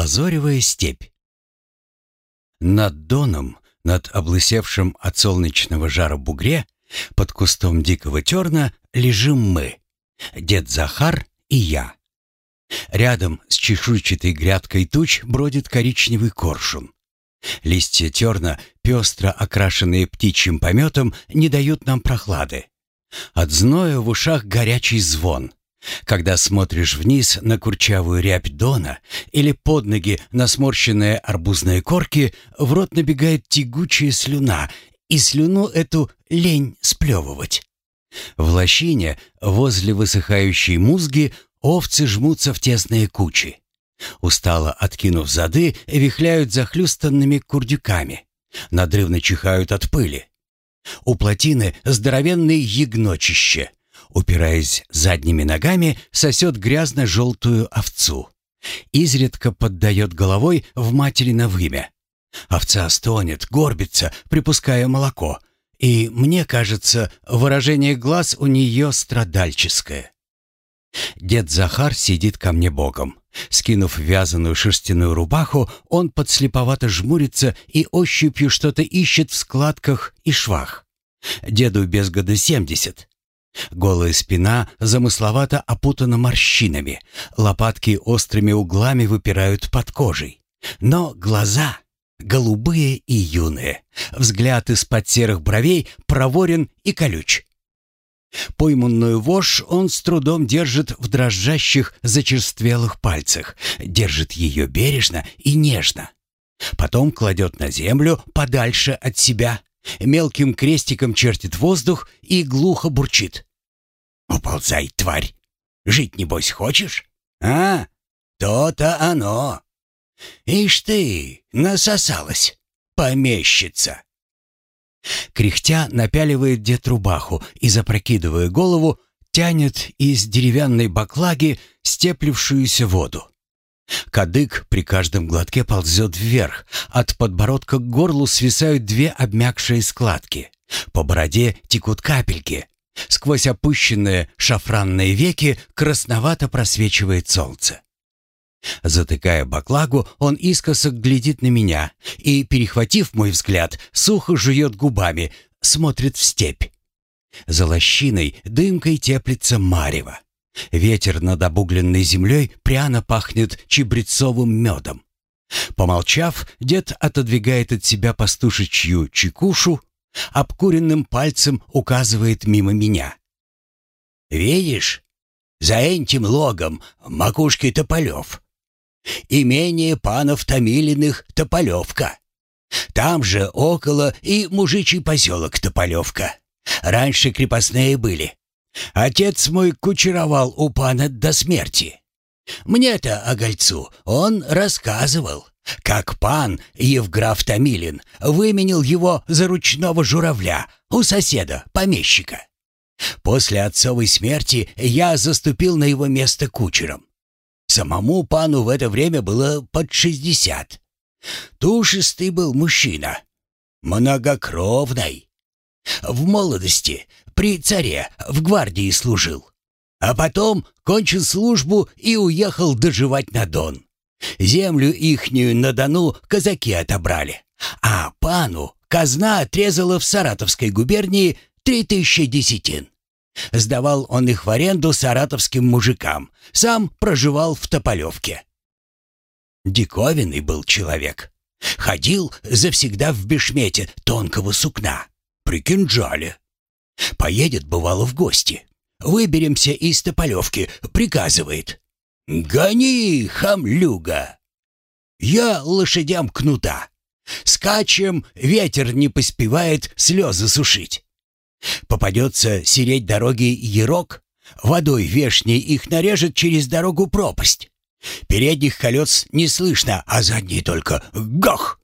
Лазоревая степь. Над доном, над облысевшим от солнечного жара бугре, под кустом дикого терна лежим мы, дед Захар и я. Рядом с чешуйчатой грядкой туч бродит коричневый коршун. Листья терна, пестро окрашенные птичьим пометом, не дают нам прохлады. От зноя в ушах горячий звон. Когда смотришь вниз на курчавую рябь дона или под ноги на сморщенные арбузные корки, в рот набегает тягучая слюна, и слюну эту лень сплевывать. В лощине, возле высыхающей музги, овцы жмутся в тесные кучи. Устало откинув зады, вихляют захлюстанными курдюками. Надрывно чихают от пыли. У плотины здоровенный ягночище. Упираясь задними ногами, сосет грязно-желтую овцу. Изредка поддает головой в матери на вымя. Овца стонет, горбится, припуская молоко. И, мне кажется, выражение глаз у нее страдальческое. Дед Захар сидит ко мне боком. Скинув вязаную шерстяную рубаху, он подслеповато жмурится и ощупью что-то ищет в складках и швах. Деду без года семьдесят. Голая спина замысловато опутана морщинами, лопатки острыми углами выпирают под кожей. Но глаза голубые и юные, взгляд из-под серых бровей проворен и колюч. Пойманную вошь он с трудом держит в дрожащих, зачерствелых пальцах, держит ее бережно и нежно. Потом кладет на землю подальше от себя, мелким крестиком чертит воздух и глухо бурчит. «Уползай, тварь! Жить, небось, хочешь? А? То-то оно! Ишь ты, насосалась, помещица!» Кряхтя напяливает дед рубаху и, запрокидывая голову, тянет из деревянной баклаги степлившуюся воду. Кадык при каждом глотке ползет вверх, от подбородка к горлу свисают две обмякшие складки. По бороде текут капельки. Сквозь опущенные шафранные веки красновато просвечивает солнце. Затыкая баклагу, он искоса глядит на меня и, перехватив мой взгляд, сухо жует губами, смотрит в степь. За лощиной дымкой теплится марево. Ветер над обугленной землей пряно пахнет чебрецовым медом. Помолчав, дед отодвигает от себя пастушечью чекушу, обкуренным пальцем указывает мимо меня. «Видишь, за этим логом макушки тополев. Имение панов Томилиных Тополевка. Там же около и мужичий поселок Тополевка. Раньше крепостные были. Отец мой кучеровал у пана до смерти. Мне-то, Огольцу, он рассказывал, как пан Евграф Томилин выменил его за ручного журавля у соседа, помещика. После отцовой смерти я заступил на его место кучером. Самому пану в это время было под шестьдесят. Тушистый был мужчина, многокровный. В молодости при царе в гвардии служил. А потом кончил службу и уехал доживать на Дон. Землю ихнюю на Дону казаки отобрали. А пану казна отрезала в Саратовской губернии три тысячи десятин. Сдавал он их в аренду саратовским мужикам, сам проживал в Тополевке. Диковинный был человек. Ходил завсегда в бешмете тонкого сукна, при кинжале. Поедет, бывало, в гости. Выберемся из Тополевки, приказывает. «Гони, хамлюга!» Я лошадям кнута. Скачем, ветер не поспевает слезы сушить. Попадется сереть дороги ерок, водой вешней их нарежет через дорогу пропасть. Передних колес не слышно, а задние только гох!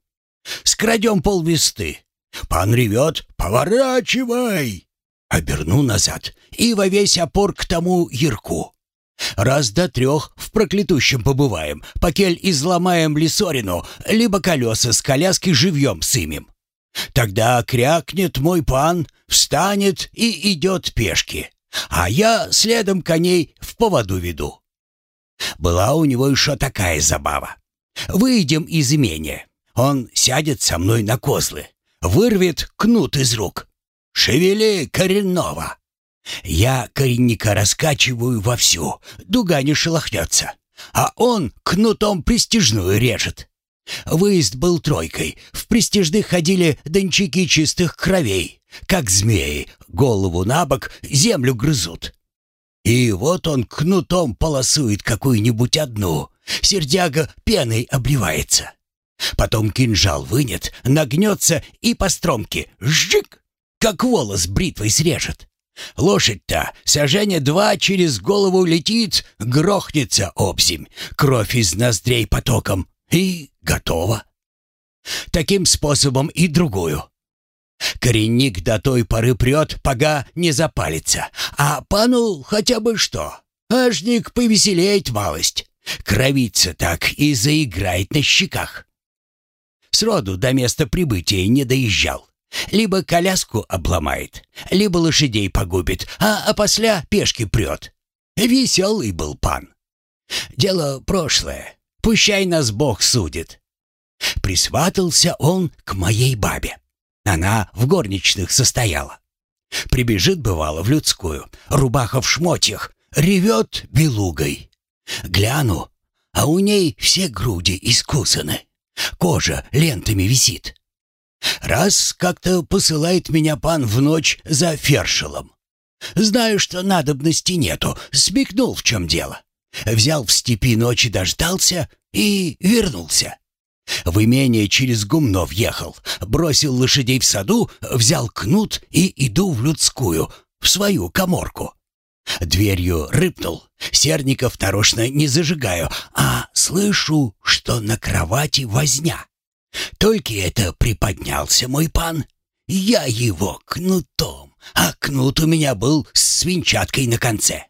Скрадем полвесты. Пан ревет «Поворачивай!» Оберну назад и во весь опор к тому ярку. Раз до трех в проклятущем побываем, покель изломаем лесорину, либо колеса с коляски живьем сымем. Тогда крякнет мой пан, встанет и идет пешки, а я следом коней в поводу веду. Была у него еще такая забава. Выйдем из имения. Он сядет со мной на козлы, вырвет кнут из рук. Шевели коренного. Я коренника раскачиваю вовсю, дуга не шелохнется, а он кнутом пристижную режет. Выезд был тройкой, в пристижных ходили дончики чистых кровей, как змеи, голову на бок, землю грызут. И вот он кнутом полосует какую-нибудь одну, сердяга пеной обливается. Потом кинжал вынет, нагнется и по стромке жжик, как волос бритвой срежет. Лошадь-то сожжение два через голову летит, грохнется обземь, кровь из ноздрей потоком, и готово. Таким способом и другую. Коренник до той поры прет, пога не запалится, а пану хотя бы что. Ажник повеселеет малость, кровится так и заиграет на щеках. Сроду до места прибытия не доезжал. Либо коляску обломает, либо лошадей погубит, а опосля пешки прет. Веселый был пан. Дело прошлое, пущай нас Бог судит. Присватался он к моей бабе. Она в горничных состояла. Прибежит, бывало, в людскую, рубаха в шмотьях, ревет белугой. Гляну, а у ней все груди искусаны, кожа лентами висит. Раз как-то посылает меня пан в ночь за фершелом. Знаю, что надобности нету, смекнул, в чем дело. Взял в степи ночи дождался и вернулся. В имение через гумно въехал, бросил лошадей в саду, взял кнут и иду в людскую, в свою коморку. Дверью рыпнул, серников нарочно не зажигаю, а слышу, что на кровати возня. Только это приподнялся мой пан, я его кнутом, а кнут у меня был с свинчаткой на конце.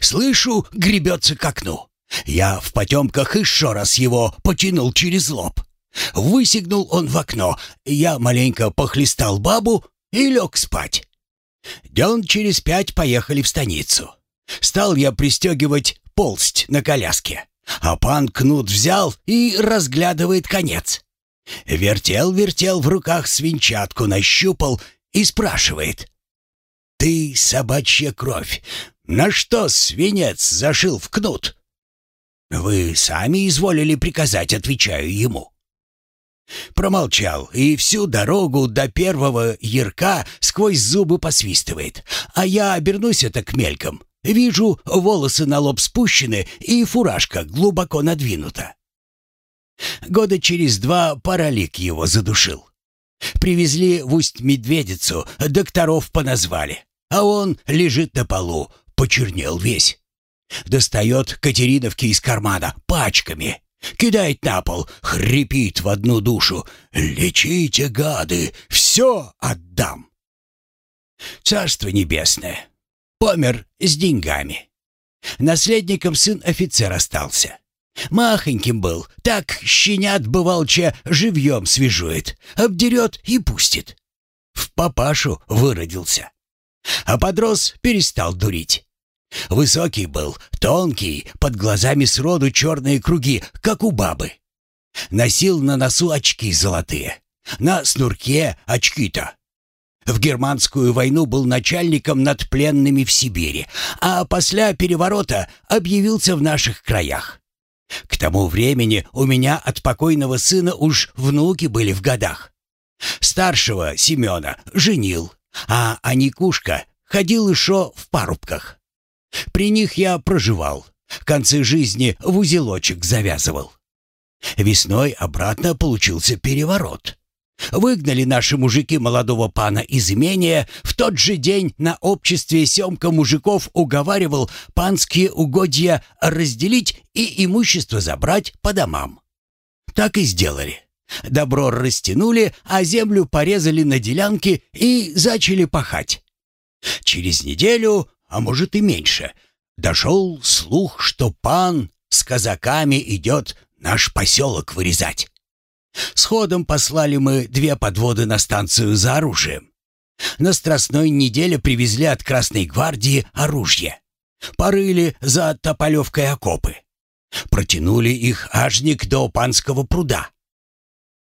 Слышу, гребется к окну. Я в потемках еще раз его потянул через лоб. Высигнул он в окно, я маленько похлестал бабу и лег спать. Дён через пять поехали в станицу. Стал я пристегивать полсть на коляске, а пан кнут взял и разглядывает конец. Вертел-вертел в руках свинчатку, нащупал и спрашивает. «Ты, собачья кровь, на что свинец зашил в кнут?» «Вы сами изволили приказать», — отвечаю ему. Промолчал и всю дорогу до первого ярка сквозь зубы посвистывает. А я обернусь это к мелькам. Вижу, волосы на лоб спущены и фуражка глубоко надвинута. Года через два паралик его задушил. Привезли в Усть-Медведицу, докторов поназвали. А он лежит на полу, почернел весь. Достает Катериновки из кармана пачками. Кидает на пол, хрипит в одну душу. «Лечите, гады, все отдам!» Царство небесное. Помер с деньгами. Наследником сын офицер остался. Махоньким был, так щенят бывалча живьем свежует, обдерет и пустит. В папашу выродился. А подрос перестал дурить. Высокий был, тонкий, под глазами сроду черные круги, как у бабы. Носил на носу очки золотые. На снурке очки-то. В германскую войну был начальником над пленными в Сибири, а после переворота объявился в наших краях. К тому времени у меня от покойного сына уж внуки были в годах. Старшего Семена женил, а Аникушка ходил еще в парубках. При них я проживал, концы жизни в узелочек завязывал. Весной обратно получился переворот. Выгнали наши мужики молодого пана из имения. В тот же день на обществе Семка мужиков уговаривал панские угодья разделить и имущество забрать по домам. Так и сделали. Добро растянули, а землю порезали на делянки и зачали пахать. Через неделю а может и меньше, дошел слух, что пан с казаками идет наш поселок вырезать. Сходом послали мы две подводы на станцию за оружием. На Страстной неделе привезли от Красной гвардии оружие. Порыли за Тополевкой окопы. Протянули их ажник до панского пруда.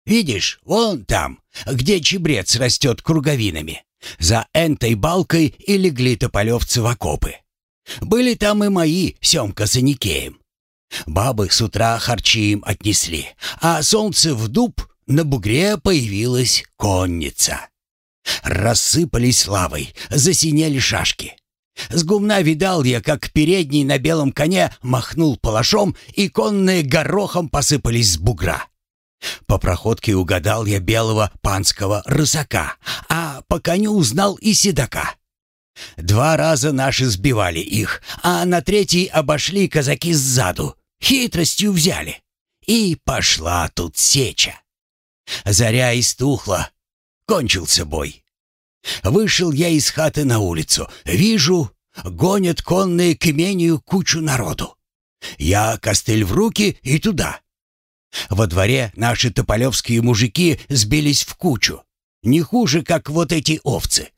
Видишь, вон там, где чебрец растет круговинами. За энтой балкой и легли тополевцы в окопы. Были там и мои, Семка с Аникеем. Бабы с утра харчи им отнесли, а солнце в дуб на бугре появилась конница. Рассыпались лавой, засинели шашки. С гумна видал я, как передний на белом коне махнул палашом, и конные горохом посыпались с бугра. По проходке угадал я белого панского рысака, а по коню узнал и седока. Два раза наши сбивали их, а на третий обошли казаки сзаду, хитростью взяли. И пошла тут сеча. Заря истухла, кончился бой. Вышел я из хаты на улицу, вижу, гонят конные к имению кучу народу. Я костыль в руки и туда. Во дворе наши тополевские мужики сбились в кучу. Не хуже, как вот эти овцы.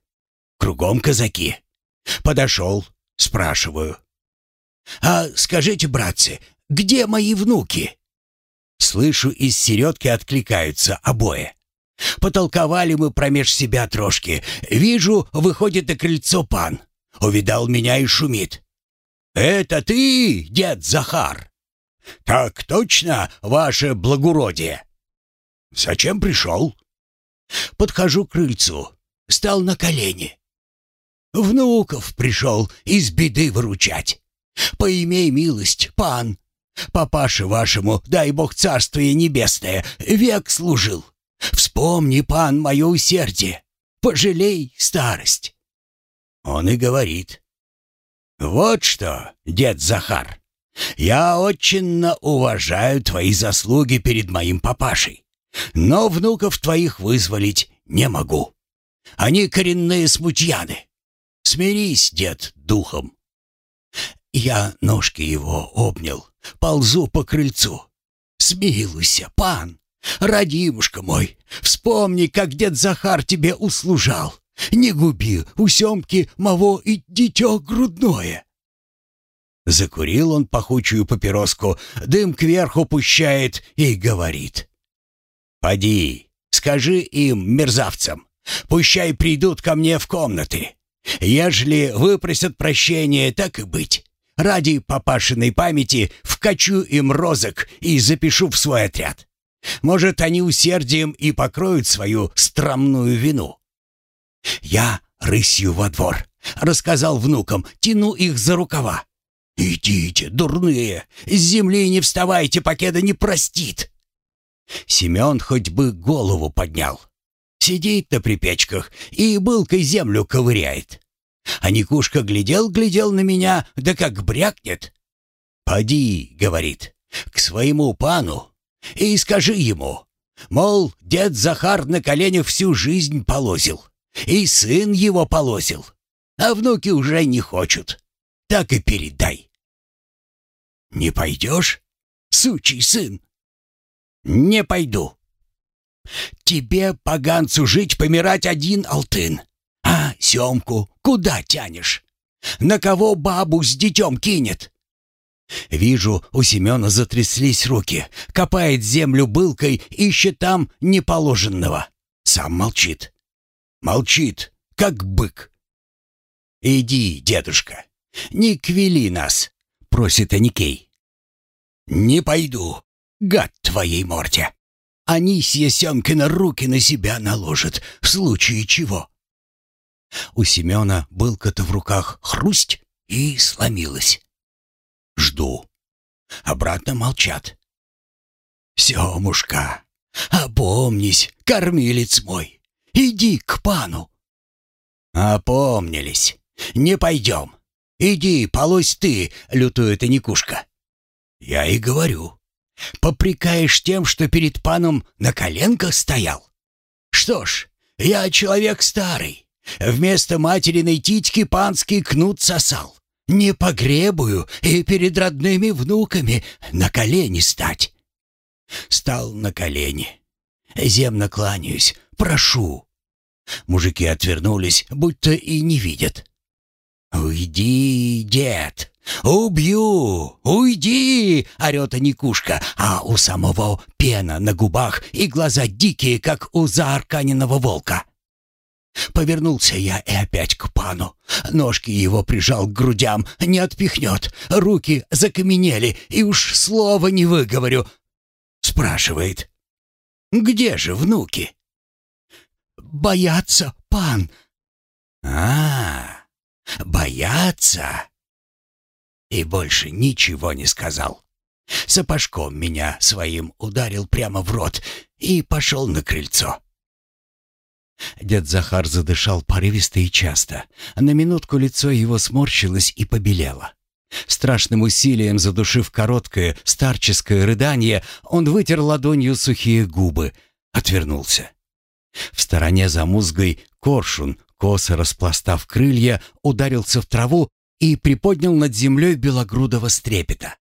Кругом казаки. Подошел, спрашиваю. «А скажите, братцы, где мои внуки?» Слышу, из середки откликаются обои. Потолковали мы промеж себя трошки. Вижу, выходит на крыльцо пан. Увидал меня и шумит. «Это ты, дед Захар?» «Так точно, ваше благородие!» «Зачем пришел?» Подхожу к крыльцу, стал на колени. «Внуков пришел из беды выручать. Поимей милость, пан. Папаше вашему, дай бог царствие небесное, век служил. Вспомни, пан, мое усердие. Пожалей старость». Он и говорит. «Вот что, дед Захар, я очень уважаю твои заслуги перед моим папашей, но внуков твоих вызволить не могу. Они коренные смутьяны. Смирись, дед, духом. Я ножки его обнял, ползу по крыльцу. Смилуйся, пан, родимушка мой, вспомни, как дед Захар тебе услужал. Не губи у Семки маво и дитё грудное. Закурил он пахучую папироску, дым кверху пущает и говорит. «Поди, скажи им, мерзавцам, пущай придут ко мне в комнаты. Ежели выпросят прощения, так и быть. Ради папашиной памяти вкачу им розок и запишу в свой отряд. Может, они усердием и покроют свою страмную вину». Я рысью во двор, рассказал внукам, тяну их за рукава. «Идите, дурные, с земли не вставайте, покеда не простит!» Семен хоть бы голову поднял. Сидит на припечках и былкой землю ковыряет. А Никушка глядел-глядел на меня, да как брякнет. «Поди», — говорит, — «к своему пану и скажи ему, мол, дед Захар на коленях всю жизнь полозил, и сын его полозил, а внуки уже не хочут так и передай. Не пойдешь, сучий сын? Не пойду. Тебе, поганцу, жить, помирать один, Алтын. Семку куда тянешь? На кого бабу с детем кинет? Вижу, у Семена затряслись руки. Копает землю былкой, ищет там неположенного. Сам молчит. Молчит, как бык. «Иди, дедушка, «Не квели нас», — просит Аникей. «Не пойду, гад твоей морде. Анисья Семкина руки на себя наложит, в случае чего». У Семена былка-то в руках хрусть и сломилась. Жду. Обратно молчат. «Семушка, опомнись, кормилец мой, иди к пану». «Опомнились, не пойдем. «Иди, полось ты!» — лютует Аникушка. Я и говорю. «Попрекаешь тем, что перед паном на коленках стоял?» «Что ж, я человек старый. Вместо материной титьки панский кнут сосал. Не погребую и перед родными внуками на колени стать». Стал на колени. Земно кланяюсь, прошу. Мужики отвернулись, будто и не видят. «Уйди, дед, «Убью! Уйди!» — орёт Аникушка, а у самого пена на губах и глаза дикие, как у заарканенного волка. Повернулся я и опять к пану. Ножки его прижал к грудям, не отпихнет. Руки закаменели, и уж слова не выговорю. Спрашивает, где же внуки? Боятся, пан. А, боятся. И больше ничего не сказал. Сапожком меня своим ударил прямо в рот и пошел на крыльцо. Дед Захар задышал порывисто и часто. На минутку лицо его сморщилось и побелело. Страшным усилием задушив короткое старческое рыдание, он вытер ладонью сухие губы, отвернулся. В стороне за музгой коршун, косо распластав крылья, ударился в траву и приподнял над землей белогрудого стрепета.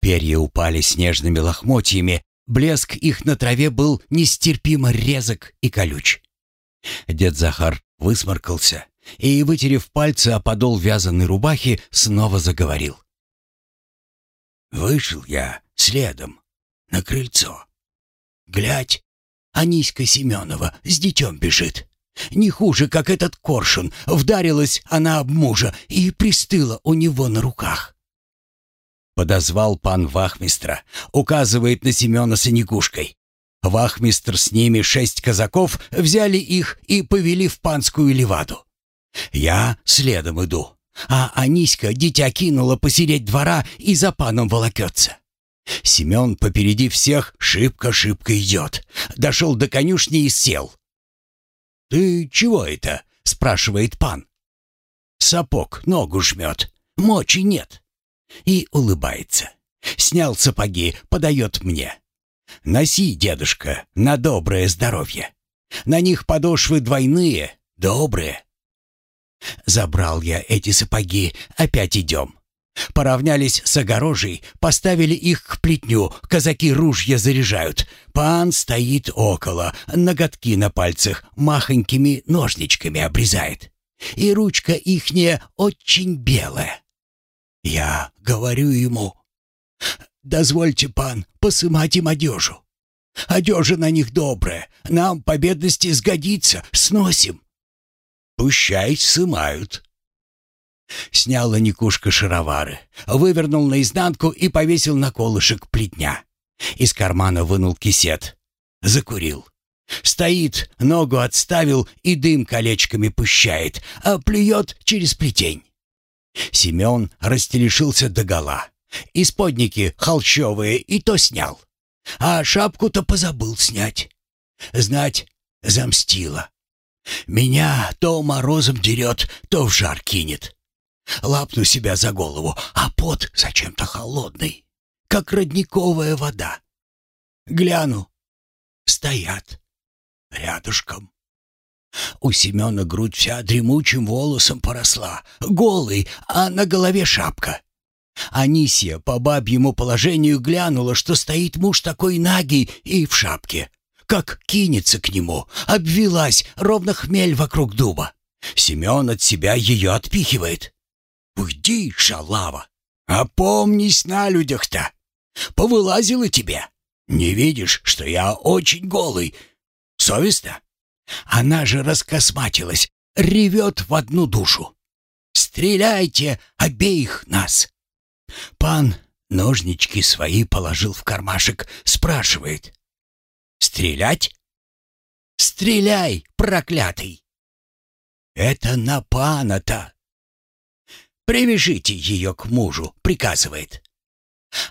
Перья упали снежными лохмотьями, блеск их на траве был нестерпимо резок и колюч. Дед Захар высморкался и, вытерев пальцы о подол вязаной рубахи, снова заговорил. «Вышел я следом на крыльцо. Глядь, Аниська Семенова с детем бежит. Не хуже, как этот коршун. Вдарилась она об мужа и пристыла у него на руках. Подозвал пан вахмистра, указывает на Семена с Анигушкой. Вахмистр с ними шесть казаков взяли их и повели в панскую леваду. Я следом иду, а Аниська дитя кинула посереть двора и за паном волокется. Семен попереди всех шибко-шибко идет. Дошел до конюшни и сел. «Ты чего это?» — спрашивает пан. «Сапог ногу жмет, мочи нет». И улыбается. Снял сапоги, подает мне. Носи, дедушка, на доброе здоровье. На них подошвы двойные, добрые. Забрал я эти сапоги, опять идем. Поравнялись с огорожей, поставили их к плетню, казаки ружья заряжают. Пан стоит около, ноготки на пальцах махонькими ножничками обрезает. И ручка ихняя очень белая. Я говорю ему, Дозвольте, пан, посымать им одежу. Одежа на них добрая, нам по бедности сгодится, сносим. Пущай сымают. Снял Никушка шаровары, вывернул наизнанку и повесил на колышек плетня. Из кармана вынул кисет. Закурил. Стоит, ногу отставил и дым колечками пущает, а плюет через плетень. Семен растелешился догола. Исподники холщовые и то снял. А шапку-то позабыл снять. Знать, замстила. Меня то морозом дерет, то в жар кинет. Лапну себя за голову, а пот зачем-то холодный, как родниковая вода. Гляну. Стоят. Рядышком. У Семена грудь вся дремучим волосом поросла, голый, а на голове шапка. Анисия по бабьему положению глянула, что стоит муж такой нагий и в шапке. Как кинется к нему, обвелась, ровно хмель вокруг дуба. Семен от себя ее отпихивает. «Уйди, шалава! Опомнись на людях-то! Повылазила тебе! Не видишь, что я очень голый? Совестно? Она же раскосматилась, ревет в одну душу. Стреляйте обеих нас!» Пан ножнички свои положил в кармашек, спрашивает. «Стрелять?» «Стреляй, проклятый!» «Это на пана-то!» «Привяжите ее к мужу», — приказывает.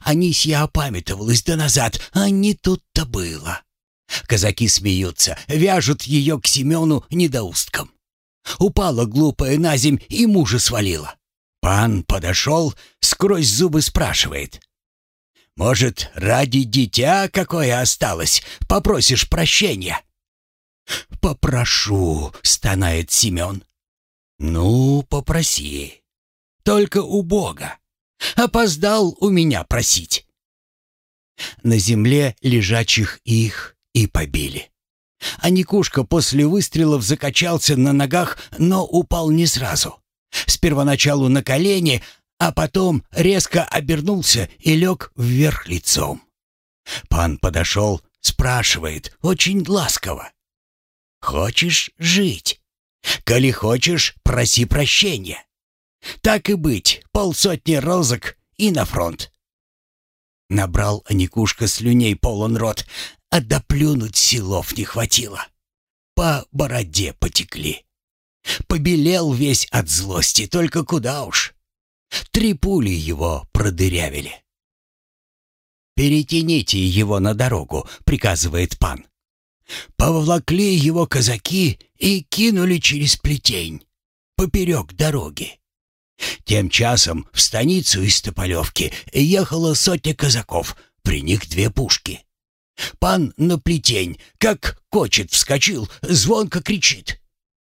Анисья опамятовалась до назад, а не тут-то было. Казаки смеются, вяжут ее к Семену недоустком. Упала глупая на земь и мужа свалила. Пан подошел, сквозь зубы спрашивает. «Может, ради дитя какое осталось, попросишь прощения?» «Попрошу», — стонает Семен. «Ну, попроси. Только у Бога. Опоздал у меня просить». На земле лежачих их и побили. А Никушка после выстрелов закачался на ногах, но упал не сразу. С первоначалу на колени, а потом резко обернулся и лег вверх лицом. Пан подошел, спрашивает, очень ласково. «Хочешь жить? Коли хочешь, проси прощения. Так и быть, полсотни розок и на фронт». Набрал Аникушка слюней полон рот, а доплюнуть силов не хватило. По бороде потекли. Побелел весь от злости, только куда уж. Три пули его продырявили. «Перетяните его на дорогу», — приказывает пан. Поволокли его казаки и кинули через плетень, поперек дороги. Тем часом в станицу из Тополевки ехала сотня казаков, при них две пушки. Пан на плетень, как кочет вскочил, звонко кричит.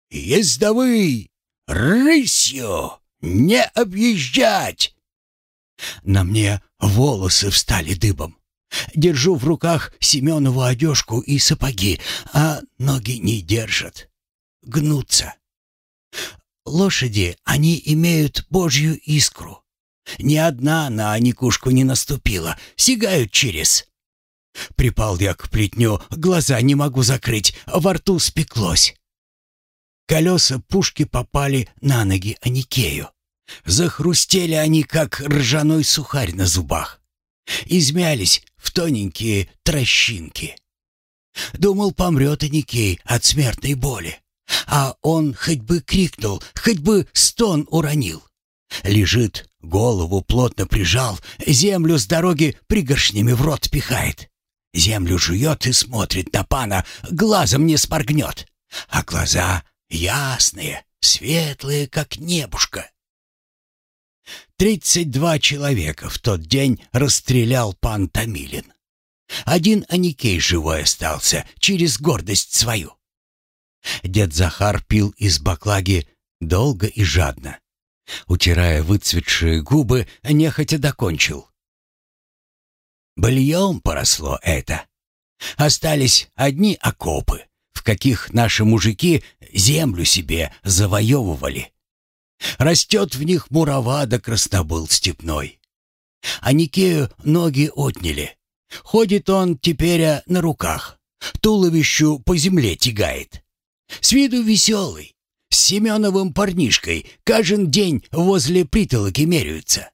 «Ездовый! Рысью! Не объезжать!» На мне волосы встали дыбом. Держу в руках Семенову одежку и сапоги, а ноги не держат. Гнутся. Лошади, они имеют божью искру. Ни одна на Аникушку не наступила, сигают через. Припал я к плетню, глаза не могу закрыть, во рту спеклось. Колеса пушки попали на ноги Аникею. Захрустели они, как ржаной сухарь на зубах. Измялись в тоненькие трощинки. Думал, помрет Аникей от смертной боли. А он хоть бы крикнул, хоть бы стон уронил. Лежит, голову плотно прижал, землю с дороги пригоршнями в рот пихает. Землю жует и смотрит на пана, глазом не споргнет. А глаза ясные, светлые, как небушка. Тридцать два человека в тот день расстрелял пан Томилин. Один Аникей живой остался, через гордость свою. Дед Захар пил из баклаги долго и жадно. Утирая выцветшие губы, нехотя докончил. Быльем поросло это. Остались одни окопы, в каких наши мужики землю себе завоевывали. Растет в них мурава да краснобыл степной. А Никею ноги отняли. Ходит он теперь а, на руках, туловищу по земле тягает. С виду веселый, с Семеновым парнишкой каждый день возле притолоки меряются.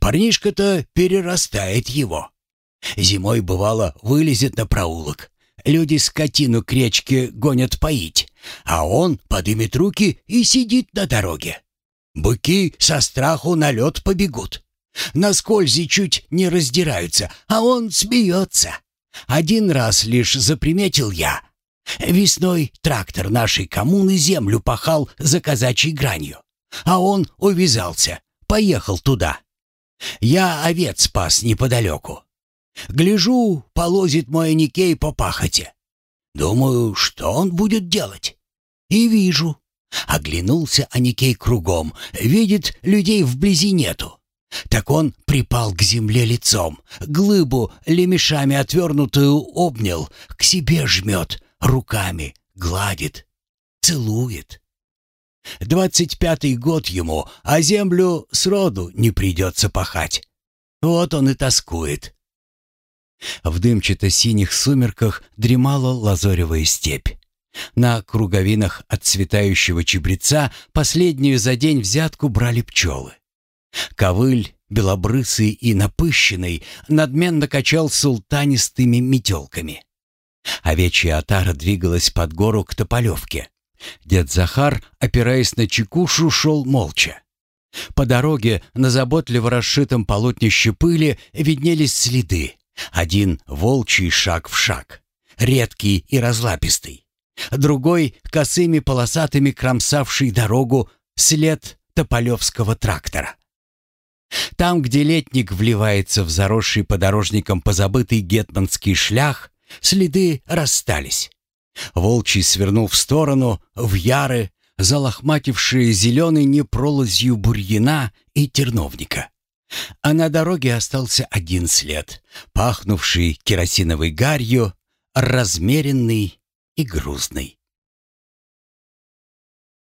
Парнишка-то перерастает его. Зимой, бывало, вылезет на проулок. Люди скотину к речке гонят поить, а он подымет руки и сидит на дороге. Быки со страху на лед побегут. На скользи чуть не раздираются, а он смеется. Один раз лишь заприметил я. Весной трактор нашей коммуны землю пахал за казачьей гранью, а он увязался, поехал туда. Я овец спас неподалеку. Гляжу, полозит мой Никей по пахоте. Думаю, что он будет делать? И вижу. Оглянулся Аникей кругом, видит, людей вблизи нету. Так он припал к земле лицом, глыбу лемешами отвернутую обнял, к себе жмет, руками гладит, целует. Двадцать пятый год ему, а землю сроду не придется пахать. Вот он и тоскует. В дымчато-синих сумерках дремала лазоревая степь. На круговинах отцветающего чебреца последнюю за день взятку брали пчелы. Ковыль, белобрысый и напыщенный, надменно качал султанистыми метелками. Овечья отара двигалась под гору к Тополевке. Дед Захар, опираясь на чекушу, шел молча. По дороге на заботливо расшитом полотнище пыли виднелись следы. Один волчий шаг в шаг, редкий и разлапистый. Другой, косыми полосатыми кромсавший дорогу, след тополевского трактора. Там, где летник вливается в заросший подорожником позабытый гетманский шлях, следы расстались. Волчий свернул в сторону, в яры, залохматившие зеленой непролазью бурьяна и терновника. А на дороге остался один след, пахнувший керосиновой гарью, размеренный и грустный.